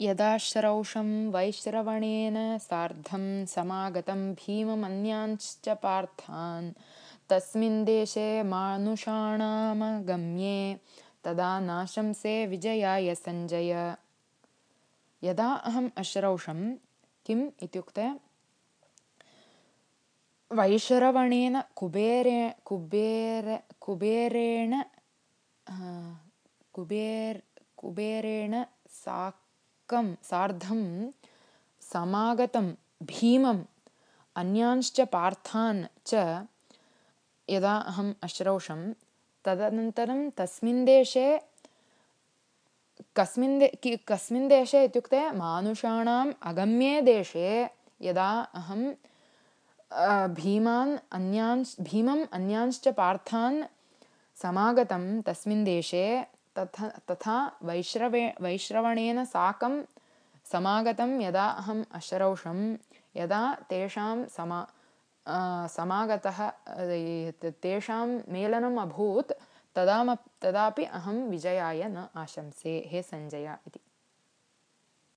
यदा श्रौषं वैश्रवणेन सार्धं समागतं भीममन्यांश्च पार्थान् तस्मिन् देशे मानुषाणामगम्ये तदा नाशंसे विजयाय सञ्जय यदा अहम् अश्रौषं किम् इत्युक्ते वैशरवणेन कुबेरे कुबेर कुबेरेण कुबेर् कुबेरेण साकं सार्धं समागतं भीमम् अन्यांश्च पार्थान् च यदा अहम् अश्रौषं तदनन्तरं तस्मिन् देशे कस्मिन् दे कस्मिन् देशे इत्युक्ते मानुषाणाम् अगम्ये देशे यदा अहं भीमान् अन्यांश् भीमम् अन्यांश्च पार्थान् समागतं तस्मिन् देशे तथा तथा वैश्रवे वैश्रवणेन साकं समागतं यदा अहम् अश्रौषं यदा तेषां समा समागतः तेषां मेलनम् अभूत् तदा तदापि अहं विजयाय न आशंसे। हे सञ्जय इति